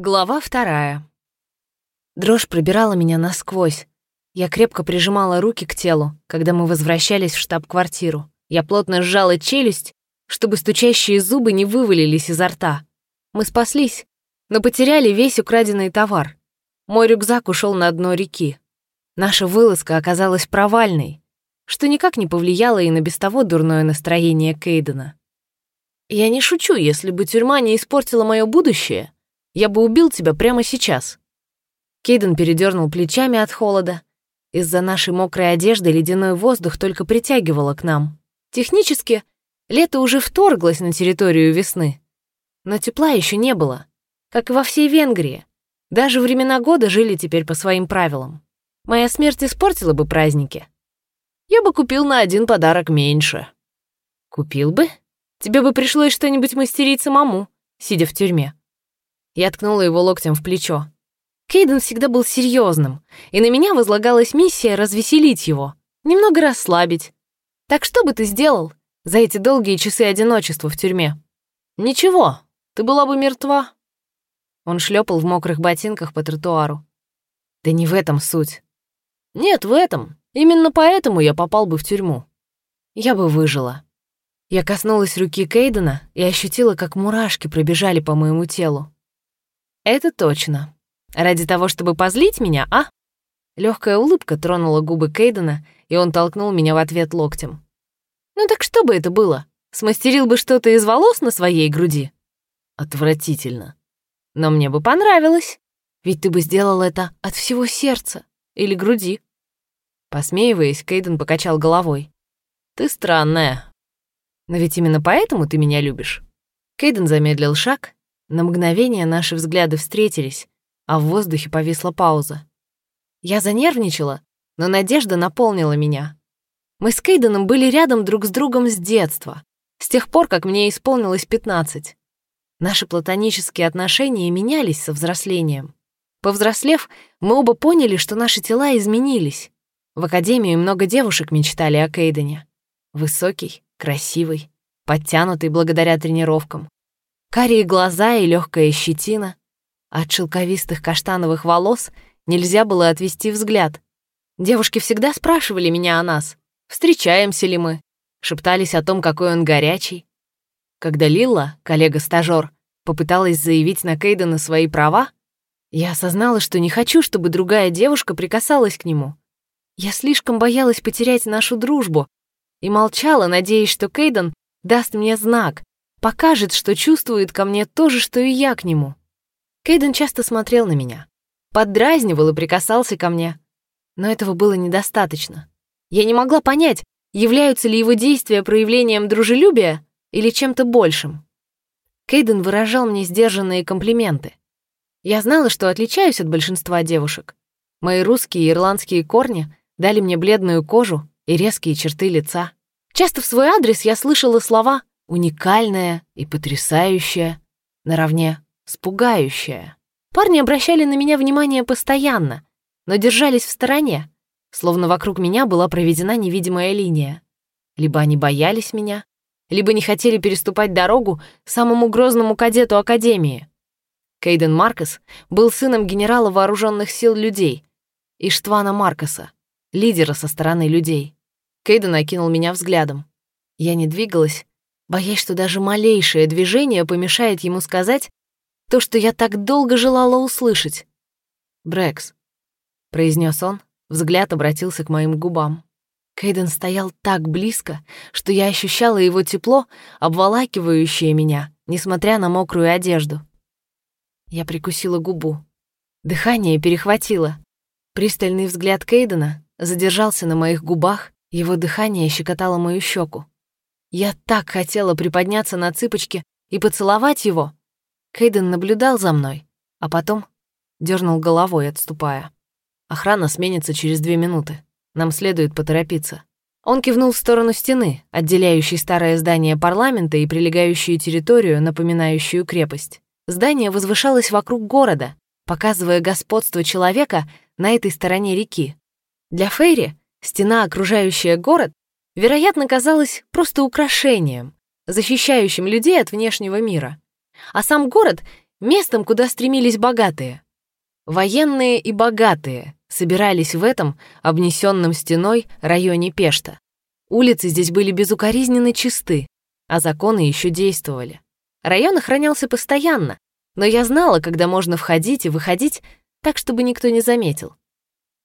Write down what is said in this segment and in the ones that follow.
Глава вторая. Дрожь пробирала меня насквозь. Я крепко прижимала руки к телу, когда мы возвращались в штаб-квартиру. Я плотно сжала челюсть, чтобы стучащие зубы не вывалились изо рта. Мы спаслись, но потеряли весь украденный товар. Мой рюкзак ушел на дно реки. Наша вылазка оказалась провальной, что никак не повлияло и на без того дурное настроение Кейдена. Я не шучу, если бы тюрьма не испортила мое будущее — я бы убил тебя прямо сейчас». Кейден передернул плечами от холода. Из-за нашей мокрой одежды ледяной воздух только притягивало к нам. Технически, лето уже вторглось на территорию весны. Но тепла еще не было, как и во всей Венгрии. Даже времена года жили теперь по своим правилам. Моя смерть испортила бы праздники. Я бы купил на один подарок меньше. Купил бы? Тебе бы пришлось что-нибудь мастерить самому, сидя в тюрьме. Я ткнула его локтем в плечо. Кейден всегда был серьезным, и на меня возлагалась миссия развеселить его, немного расслабить. Так что бы ты сделал за эти долгие часы одиночества в тюрьме? Ничего, ты была бы мертва. Он шлепал в мокрых ботинках по тротуару. Да не в этом суть. Нет, в этом. Именно поэтому я попал бы в тюрьму. Я бы выжила. Я коснулась руки Кейдена и ощутила, как мурашки пробежали по моему телу. Это точно. Ради того, чтобы позлить меня, а? Легкая улыбка тронула губы Кейдена, и он толкнул меня в ответ локтем. Ну так что бы это было? Смастерил бы что-то из волос на своей груди? Отвратительно. Но мне бы понравилось. Ведь ты бы сделал это от всего сердца или груди. Посмеиваясь, Кейден покачал головой. Ты странная. Но ведь именно поэтому ты меня любишь. Кейден замедлил шаг на мгновение наши взгляды встретились, а в воздухе повисла пауза. Я занервничала, но надежда наполнила меня. Мы с Кейденом были рядом друг с другом с детства, с тех пор, как мне исполнилось 15. Наши платонические отношения менялись со взрослением. Повзрослев, мы оба поняли, что наши тела изменились. В академии много девушек мечтали о Кейдене. Высокий, красивый, подтянутый благодаря тренировкам. Карие глаза и легкая щетина. От шелковистых каштановых волос нельзя было отвести взгляд. Девушки всегда спрашивали меня о нас, встречаемся ли мы, шептались о том, какой он горячий. Когда Лилла, коллега-стажёр, попыталась заявить на Кейдена свои права, я осознала, что не хочу, чтобы другая девушка прикасалась к нему. Я слишком боялась потерять нашу дружбу и молчала, надеясь, что Кейден даст мне знак, покажет, что чувствует ко мне то же, что и я к нему. Кейден часто смотрел на меня, поддразнивал и прикасался ко мне. Но этого было недостаточно. Я не могла понять, являются ли его действия проявлением дружелюбия или чем-то большим. Кейден выражал мне сдержанные комплименты. Я знала, что отличаюсь от большинства девушек. Мои русские и ирландские корни дали мне бледную кожу и резкие черты лица. Часто в свой адрес я слышала слова уникальная и потрясающая, наравне с пугающая. Парни обращали на меня внимание постоянно, но держались в стороне, словно вокруг меня была проведена невидимая линия. Либо они боялись меня, либо не хотели переступать дорогу самому грозному кадету Академии. Кейден Маркос был сыном генерала вооруженных сил людей, Иштвана Маркоса, лидера со стороны людей. Кейден окинул меня взглядом. Я не двигалась, боясь, что даже малейшее движение помешает ему сказать то, что я так долго желала услышать. «Брэкс», — произнес он, взгляд обратился к моим губам. Кейден стоял так близко, что я ощущала его тепло, обволакивающее меня, несмотря на мокрую одежду. Я прикусила губу. Дыхание перехватило. Пристальный взгляд Кейдена задержался на моих губах, его дыхание щекотало мою щеку. Я так хотела приподняться на цыпочки и поцеловать его. Кейден наблюдал за мной, а потом дернул головой, отступая. Охрана сменится через две минуты. Нам следует поторопиться. Он кивнул в сторону стены, отделяющей старое здание парламента и прилегающую территорию, напоминающую крепость. Здание возвышалось вокруг города, показывая господство человека на этой стороне реки. Для Фейри стена, окружающая город, вероятно, казалось просто украшением, защищающим людей от внешнего мира. А сам город местом, куда стремились богатые. Военные и богатые собирались в этом обнесенном стеной районе Пешта. Улицы здесь были безукоризненно чисты, а законы еще действовали. Район охранялся постоянно, но я знала, когда можно входить и выходить так, чтобы никто не заметил.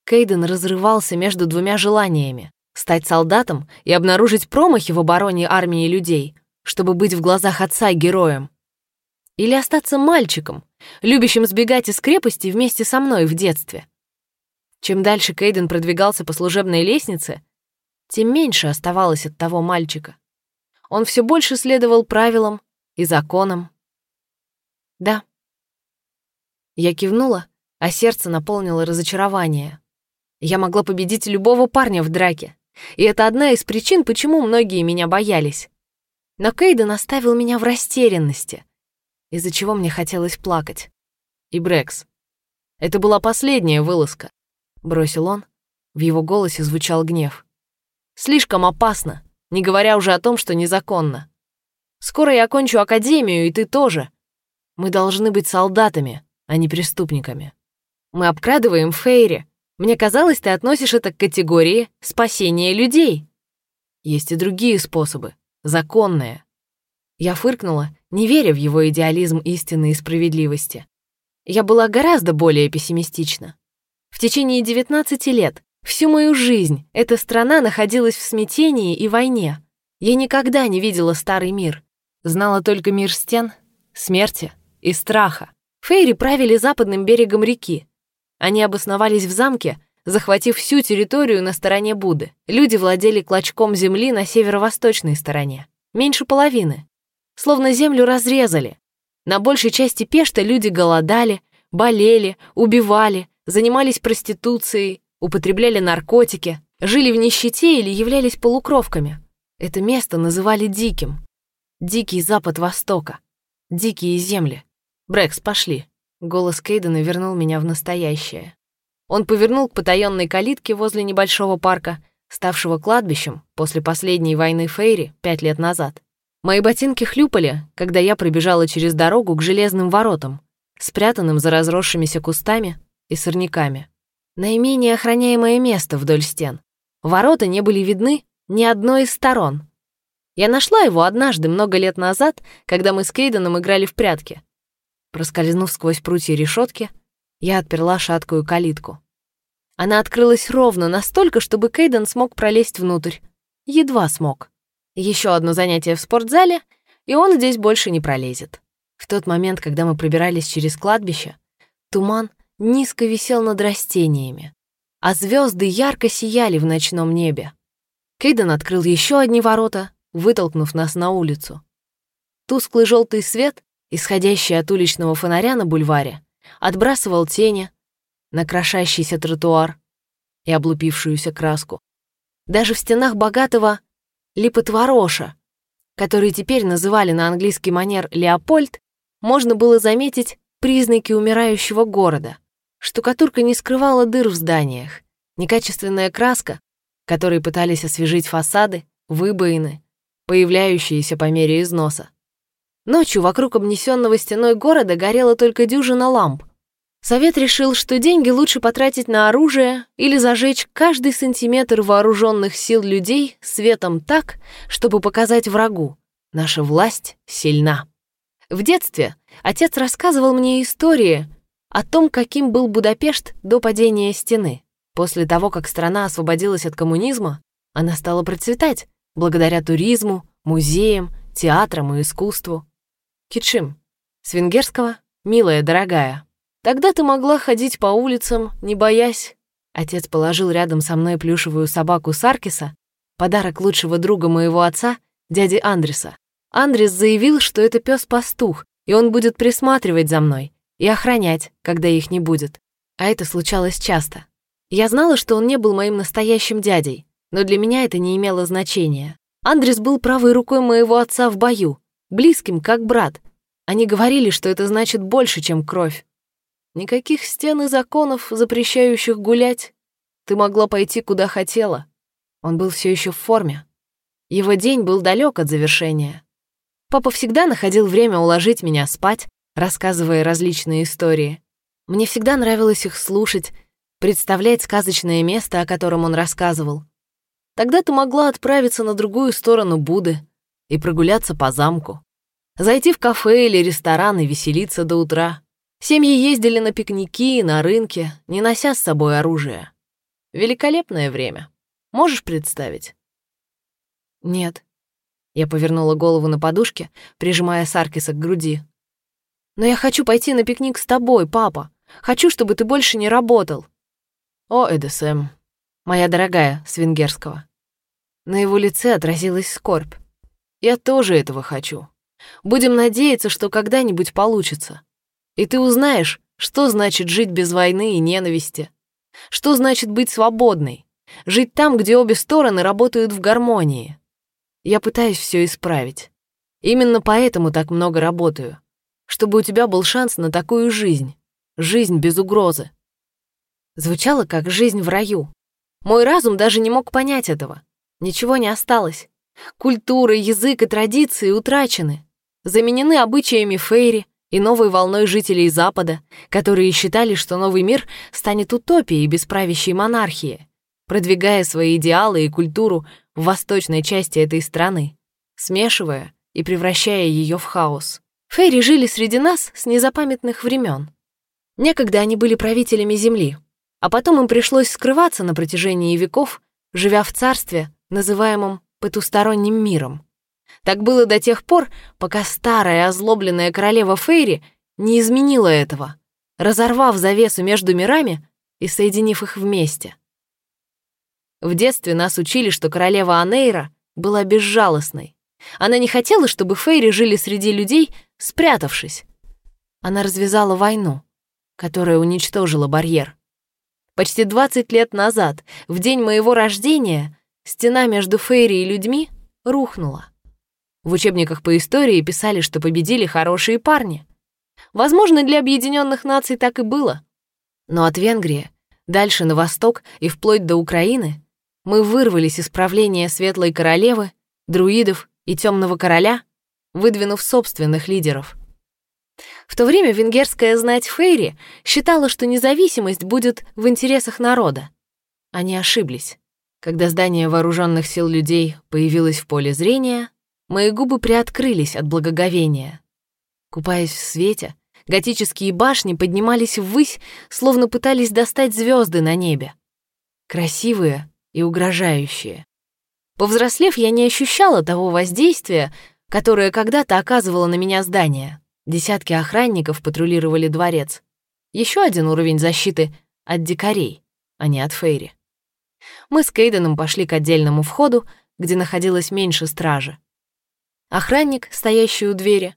Кейден разрывался между двумя желаниями — стать солдатом и обнаружить промахи в обороне армии людей, чтобы быть в глазах отца героем. Или остаться мальчиком, любящим сбегать из крепости вместе со мной в детстве. Чем дальше Кейден продвигался по служебной лестнице, тем меньше оставалось от того мальчика. Он все больше следовал правилам и законам. Да. Я кивнула, а сердце наполнило разочарование. Я могла победить любого парня в драке, и это одна из причин, почему многие меня боялись. Но Кейден оставил меня в растерянности, из-за чего мне хотелось плакать. И Брекс. Это была последняя вылазка, бросил он. В его голосе звучал гнев. Слишком опасно, не говоря уже о том, что незаконно. Скоро я окончу академию, и ты тоже. Мы должны быть солдатами, а не преступниками. Мы обкрадываем Фейри. Мне казалось, ты относишь это к категории спасения людей. Есть и другие способы, законные. Я фыркнула, не веря в его идеализм истины и справедливости. Я была гораздо более пессимистична. В течение 19 лет, всю мою жизнь, эта страна находилась в смятении и войне. Я никогда не видела старый мир. Знала только мир стен, смерти и страха. Фейри правили западным берегом реки. Они обосновались в замке, захватив всю территорию на стороне Буды. Люди владели клочком земли на северо-восточной стороне. Меньше половины. Словно землю разрезали. На большей части Пешта люди голодали, болели, убивали, занимались проституцией, употребляли наркотики, жили в нищете или являлись полукровками. Это место называли диким. Дикий запад Востока. Дикие земли. Брэкс, пошли. Голос Кейдена вернул меня в настоящее. Он повернул к потаённой калитке возле небольшого парка, ставшего кладбищем после последней войны Фейри пять лет назад. Мои ботинки хлюпали, когда я пробежала через дорогу к железным воротам, спрятанным за разросшимися кустами и сорняками. Наименее охраняемое место вдоль стен. Ворота не были видны ни одной из сторон. Я нашла его однажды, много лет назад, когда мы с Кейденом играли в прятки. Проскользнув сквозь прутья решетки, я отперла шаткую калитку. Она открылась ровно настолько, чтобы Кейден смог пролезть внутрь. Едва смог. Еще одно занятие в спортзале, и он здесь больше не пролезет. В тот момент, когда мы пробирались через кладбище, туман низко висел над растениями, а звезды ярко сияли в ночном небе. Кейден открыл еще одни ворота, вытолкнув нас на улицу. Тусклый желтый свет, исходящий от уличного фонаря на бульваре, отбрасывал тени на крошащийся тротуар и облупившуюся краску. Даже в стенах богатого липотвороша, который теперь называли на английский манер Леопольд, можно было заметить признаки умирающего города. Штукатурка не скрывала дыр в зданиях, некачественная краска, которой пытались освежить фасады, выбоины, появляющиеся по мере износа. Ночью вокруг обнесенного стеной города горела только дюжина ламп. Совет решил, что деньги лучше потратить на оружие или зажечь каждый сантиметр вооруженных сил людей светом так, чтобы показать врагу. Наша власть сильна. В детстве отец рассказывал мне истории о том, каким был Будапешт до падения стены. После того, как страна освободилась от коммунизма, она стала процветать, благодаря туризму, музеям, театрам и искусству. Китшим. С венгерского «милая, дорогая». Тогда ты могла ходить по улицам, не боясь. Отец положил рядом со мной плюшевую собаку Саркиса, подарок лучшего друга моего отца, дяди Андреса. Андрес заявил, что это пес пастух и он будет присматривать за мной и охранять, когда их не будет. А это случалось часто. Я знала, что он не был моим настоящим дядей, но для меня это не имело значения. Андрес был правой рукой моего отца в бою, близким, как брат. Они говорили, что это значит больше, чем кровь. Никаких стен и законов, запрещающих гулять. Ты могла пойти куда хотела. Он был все еще в форме. Его день был далек от завершения. Папа всегда находил время уложить меня спать, рассказывая различные истории. Мне всегда нравилось их слушать, представлять сказочное место, о котором он рассказывал. Тогда ты могла отправиться на другую сторону Буды и прогуляться по замку. Зайти в кафе или ресторан и веселиться до утра. Семьи ездили на пикники и на рынке, не нося с собой оружие. Великолепное время. Можешь представить? Нет. Я повернула голову на подушке, прижимая Саркиса к груди. Но я хочу пойти на пикник с тобой, папа. Хочу, чтобы ты больше не работал. О, Эдесэм, моя дорогая, с венгерского. На его лице отразилась скорбь. Я тоже этого хочу. Будем надеяться, что когда-нибудь получится. И ты узнаешь, что значит жить без войны и ненависти. Что значит быть свободной. Жить там, где обе стороны работают в гармонии. Я пытаюсь все исправить. Именно поэтому так много работаю. Чтобы у тебя был шанс на такую жизнь. Жизнь без угрозы. Звучало как жизнь в раю. Мой разум даже не мог понять этого. Ничего не осталось. Культура, язык и традиции утрачены. Заменены обычаями фейри и новой волной жителей Запада, которые считали, что новый мир станет утопией без правящей монархии, продвигая свои идеалы и культуру в восточной части этой страны, смешивая и превращая ее в хаос. Фейри жили среди нас с незапамятных времен. Некогда они были правителями Земли, а потом им пришлось скрываться на протяжении веков, живя в царстве, называемом потусторонним миром. Так было до тех пор, пока старая озлобленная королева Фейри не изменила этого, разорвав завесу между мирами и соединив их вместе. В детстве нас учили, что королева Анейра была безжалостной. Она не хотела, чтобы Фейри жили среди людей, спрятавшись. Она развязала войну, которая уничтожила барьер. Почти 20 лет назад, в день моего рождения, стена между Фейри и людьми рухнула. В учебниках по истории писали, что победили хорошие парни. Возможно, для объединенных наций так и было. Но от Венгрии, дальше на восток и вплоть до Украины, мы вырвались из правления Светлой Королевы, друидов и Темного Короля, выдвинув собственных лидеров. В то время венгерская знать Фейри считала, что независимость будет в интересах народа. Они ошиблись. Когда здание вооруженных сил людей появилось в поле зрения, мои губы приоткрылись от благоговения. Купаясь в свете, готические башни поднимались ввысь, словно пытались достать звезды на небе. Красивые, и угрожающие. Повзрослев, я не ощущала того воздействия, которое когда-то оказывало на меня здание. Десятки охранников патрулировали дворец. Еще один уровень защиты от дикарей, а не от Фейри. Мы с Кейденом пошли к отдельному входу, где находилось меньше стражи. Охранник, стоящий у двери,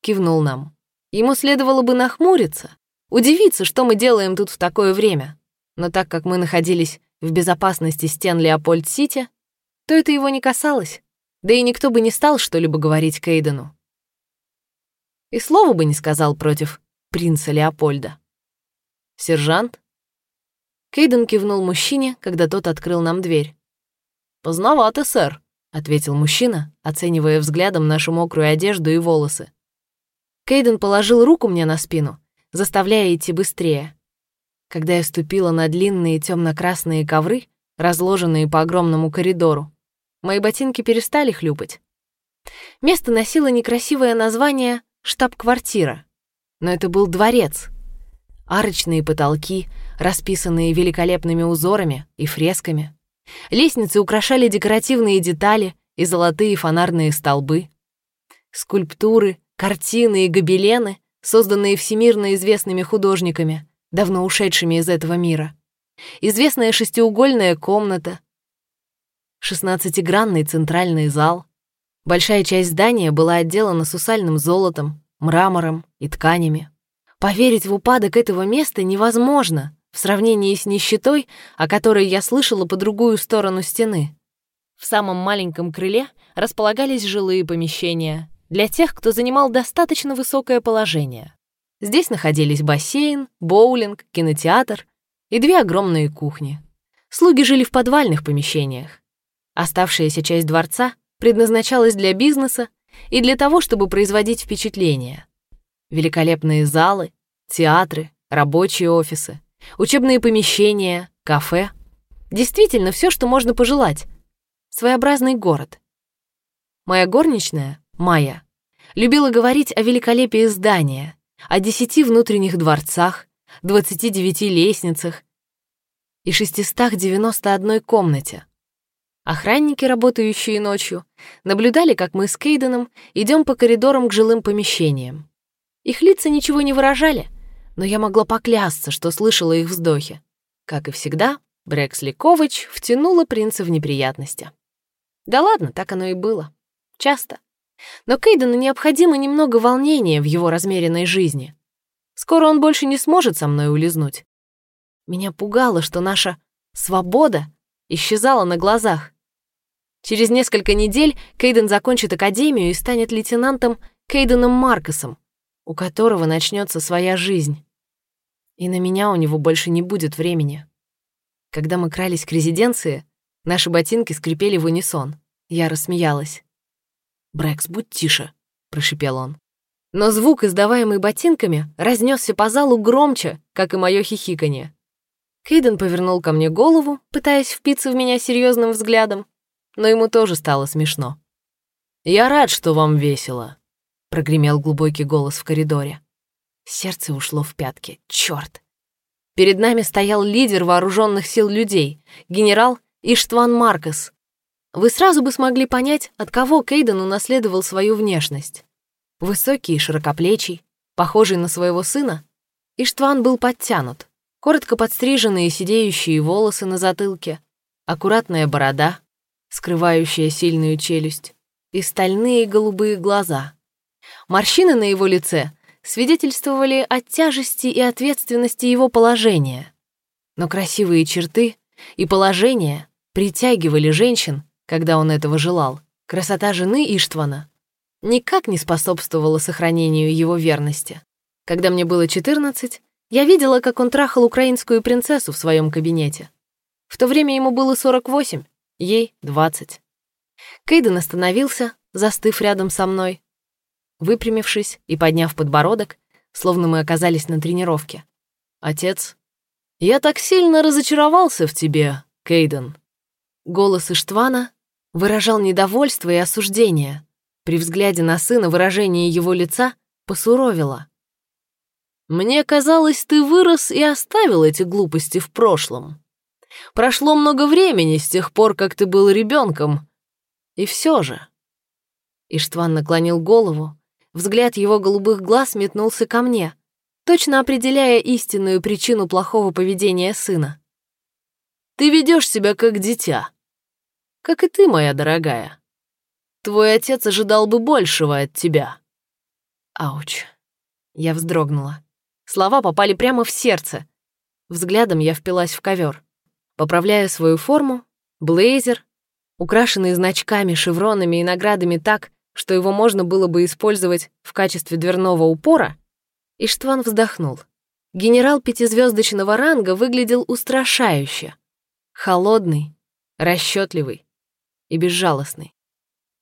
кивнул нам. Ему следовало бы нахмуриться, удивиться, что мы делаем тут в такое время. Но так как мы находились в безопасности стен Леопольд-Сити, то это его не касалось, да и никто бы не стал что-либо говорить Кейдену. И слова бы не сказал против принца Леопольда. «Сержант?» Кейден кивнул мужчине, когда тот открыл нам дверь. «Поздновато, сэр», — ответил мужчина, оценивая взглядом нашу мокрую одежду и волосы. Кейден положил руку мне на спину, заставляя идти быстрее. Когда я ступила на длинные темно-красные ковры, разложенные по огромному коридору, мои ботинки перестали хлюпать. Место носило некрасивое название «штаб-квартира», но это был дворец. Арочные потолки, расписанные великолепными узорами и фресками. Лестницы украшали декоративные детали и золотые фонарные столбы. Скульптуры, картины и гобелены, созданные всемирно известными художниками, давно ушедшими из этого мира. Известная шестиугольная комната, шестнадцатигранный центральный зал. Большая часть здания была отделана сусальным золотом, мрамором и тканями. Поверить в упадок этого места невозможно в сравнении с нищетой, о которой я слышала по другую сторону стены. В самом маленьком крыле располагались жилые помещения для тех, кто занимал достаточно высокое положение. Здесь находились бассейн, боулинг, кинотеатр и две огромные кухни. Слуги жили в подвальных помещениях. Оставшаяся часть дворца предназначалась для бизнеса и для того, чтобы производить впечатление. Великолепные залы, театры, рабочие офисы, учебные помещения, кафе. Действительно, все, что можно пожелать. Своеобразный город. Моя горничная, Майя, любила говорить о великолепии здания, о десяти внутренних дворцах, 29 лестницах и 691 комнате. Охранники, работающие ночью, наблюдали, как мы с Кейденом идем по коридорам к жилым помещениям. Их лица ничего не выражали, но я могла поклясться, что слышала их вздохи. Как и всегда, Брексли Ковач втянула принца в неприятности. Да ладно, так оно и было. Часто. Но Кейдену необходимо немного волнения в его размеренной жизни. Скоро он больше не сможет со мной улизнуть. Меня пугало, что наша свобода исчезала на глазах. Через несколько недель Кейден закончит академию и станет лейтенантом Кейденом Маркосом, у которого начнется своя жизнь. И на меня у него больше не будет времени. Когда мы крались к резиденции, наши ботинки скрипели в унисон. Я рассмеялась. «Брэкс, будь тише», — прошипел он. Но звук, издаваемый ботинками, разнесся по залу громче, как и мое хихиканье. Кейден повернул ко мне голову, пытаясь впиться в меня серьезным взглядом, но ему тоже стало смешно. «Я рад, что вам весело», — прогремел глубокий голос в коридоре. Сердце ушло в пятки. Чёрт! Перед нами стоял лидер вооруженных сил людей, генерал Иштван Маркос. Вы сразу бы смогли понять, от кого Кейден унаследовал свою внешность. Высокий и широкоплечий, похожий на своего сына, Иштван был подтянут. Коротко подстриженные сидеющие волосы на затылке, аккуратная борода, скрывающая сильную челюсть, и стальные голубые глаза. Морщины на его лице свидетельствовали о тяжести и ответственности его положения. Но красивые черты и положение притягивали женщин, когда он этого желал. Красота жены Иштвана никак не способствовала сохранению его верности. Когда мне было 14, я видела, как он трахал украинскую принцессу в своем кабинете. В то время ему было 48, ей 20. Кейден остановился, застыв рядом со мной, выпрямившись и подняв подбородок, словно мы оказались на тренировке. «Отец, я так сильно разочаровался в тебе, Кейден». Голос Иштвана выражал недовольство и осуждение. При взгляде на сына выражение его лица посуровило. «Мне казалось, ты вырос и оставил эти глупости в прошлом. Прошло много времени с тех пор, как ты был ребенком. И все же...» Иштван наклонил голову, Взгляд его голубых глаз метнулся ко мне, точно определяя истинную причину плохого поведения сына. «Ты ведешь себя как дитя. Как и ты, моя дорогая. Твой отец ожидал бы большего от тебя». Ауч. Я вздрогнула. Слова попали прямо в сердце. Взглядом я впилась в ковер. Поправляя свою форму, блейзер, украшенный значками, шевронами и наградами так, что его можно было бы использовать в качестве дверного упора, Иштван вздохнул. Генерал пятизвездочного ранга выглядел устрашающе. Холодный, расчетливый и безжалостный.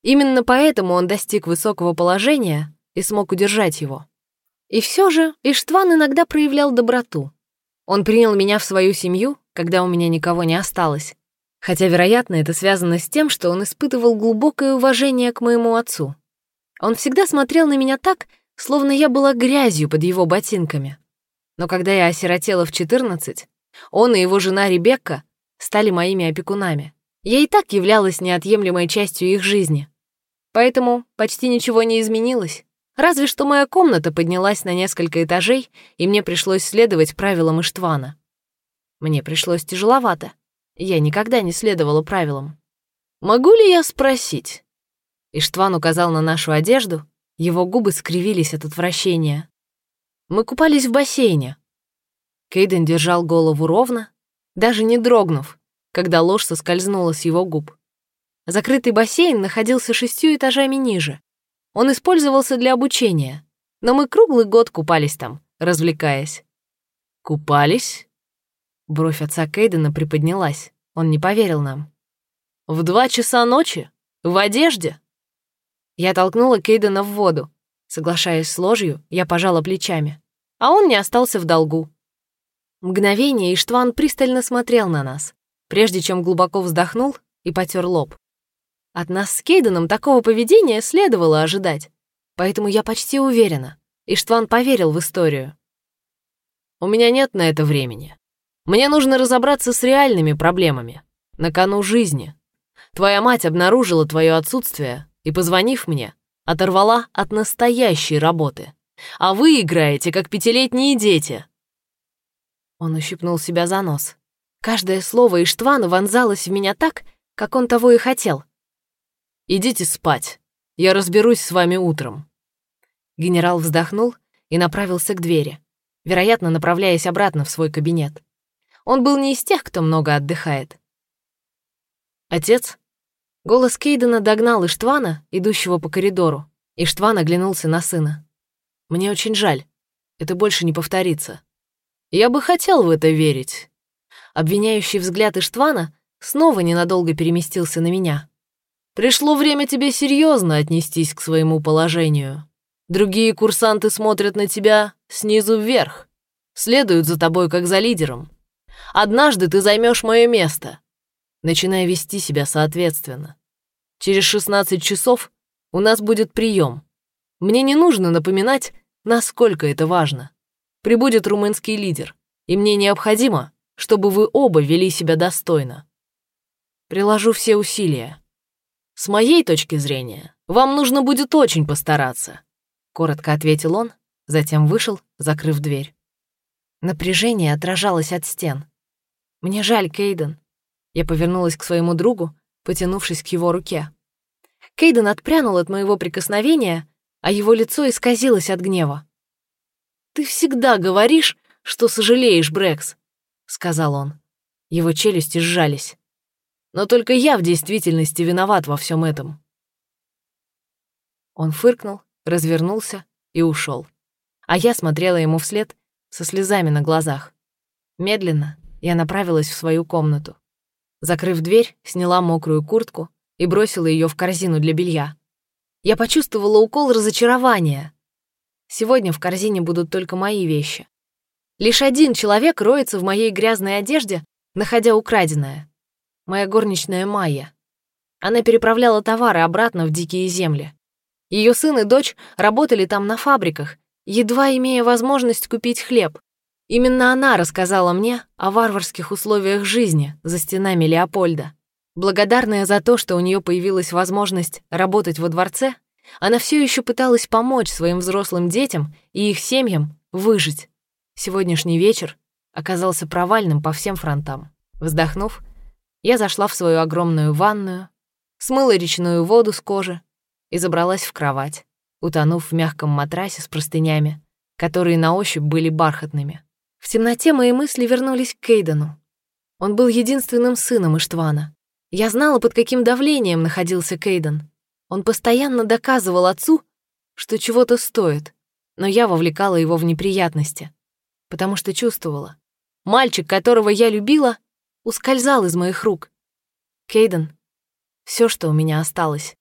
Именно поэтому он достиг высокого положения и смог удержать его. И все же Иштван иногда проявлял доброту. Он принял меня в свою семью, когда у меня никого не осталось, хотя, вероятно, это связано с тем, что он испытывал глубокое уважение к моему отцу. Он всегда смотрел на меня так, словно я была грязью под его ботинками. Но когда я осиротела в 14, он и его жена Ребекка стали моими опекунами. Я и так являлась неотъемлемой частью их жизни. Поэтому почти ничего не изменилось. Разве что моя комната поднялась на несколько этажей, и мне пришлось следовать правилам Иштвана. Мне пришлось тяжеловато. Я никогда не следовала правилам. «Могу ли я спросить?» Иштван указал на нашу одежду, его губы скривились от отвращения. Мы купались в бассейне. Кейден держал голову ровно, даже не дрогнув, когда ложь соскользнула с его губ. Закрытый бассейн находился шестью этажами ниже. Он использовался для обучения, но мы круглый год купались там, развлекаясь. «Купались?» Бровь отца Кейдена приподнялась. Он не поверил нам. «В два часа ночи? В одежде?» Я толкнула Кейдена в воду. Соглашаясь с ложью, я пожала плечами. А он не остался в долгу. Мгновение Иштван пристально смотрел на нас, прежде чем глубоко вздохнул и потер лоб. От нас с Кейденом такого поведения следовало ожидать, поэтому я почти уверена, Иштван поверил в историю. «У меня нет на это времени. Мне нужно разобраться с реальными проблемами, на кону жизни. Твоя мать обнаружила твое отсутствие и, позвонив мне, оторвала от настоящей работы. А вы играете, как пятилетние дети». Он ущипнул себя за нос. Каждое слово Иштвана вонзалось в меня так, как он того и хотел. «Идите спать. Я разберусь с вами утром». Генерал вздохнул и направился к двери, вероятно, направляясь обратно в свой кабинет. Он был не из тех, кто много отдыхает. «Отец?» Голос Кейдена догнал Иштвана, идущего по коридору. Иштван оглянулся на сына. «Мне очень жаль. Это больше не повторится. Я бы хотел в это верить». Обвиняющий взгляд Иштвана снова ненадолго переместился на меня. «Пришло время тебе серьезно отнестись к своему положению. Другие курсанты смотрят на тебя снизу вверх, следуют за тобой как за лидером. Однажды ты займешь мое место. Начинай вести себя соответственно. Через 16 часов у нас будет прием. Мне не нужно напоминать, насколько это важно. Прибудет румынский лидер, и мне необходимо, чтобы вы оба вели себя достойно. Приложу все усилия. С моей точки зрения, вам нужно будет очень постараться коротко ответил он, затем вышел, закрыв дверь. Напряжение отражалось от стен. «Мне жаль, Кейден». Я повернулась к своему другу, потянувшись к его руке. Кейден отпрянул от моего прикосновения, а его лицо исказилось от гнева. «Ты всегда говоришь, что сожалеешь, Брэкс», — сказал он. Его челюсти сжались. «Но только я в действительности виноват во всем этом». Он фыркнул, развернулся и ушел. А я смотрела ему вслед со слезами на глазах. Медленно я направилась в свою комнату. Закрыв дверь, сняла мокрую куртку и бросила ее в корзину для белья. Я почувствовала укол разочарования. Сегодня в корзине будут только мои вещи. Лишь один человек роется в моей грязной одежде, находя украденное. Моя горничная Майя. Она переправляла товары обратно в дикие земли. Ее сын и дочь работали там на фабриках, едва имея возможность купить хлеб. Именно она рассказала мне о варварских условиях жизни за стенами Леопольда. Благодарная за то, что у нее появилась возможность работать во дворце, она все еще пыталась помочь своим взрослым детям и их семьям выжить. Сегодняшний вечер оказался провальным по всем фронтам. Вздохнув, я зашла в свою огромную ванную, смыла речную воду с кожи, и забралась в кровать, утонув в мягком матрасе с простынями, которые на ощупь были бархатными. В темноте мои мысли вернулись к Кейдену. Он был единственным сыном Иштвана. Я знала, под каким давлением находился Кейден. Он постоянно доказывал отцу, что чего-то стоит, но я вовлекала его в неприятности, потому что чувствовала. Мальчик, которого я любила, ускользал из моих рук. Кейден — все, что у меня осталось.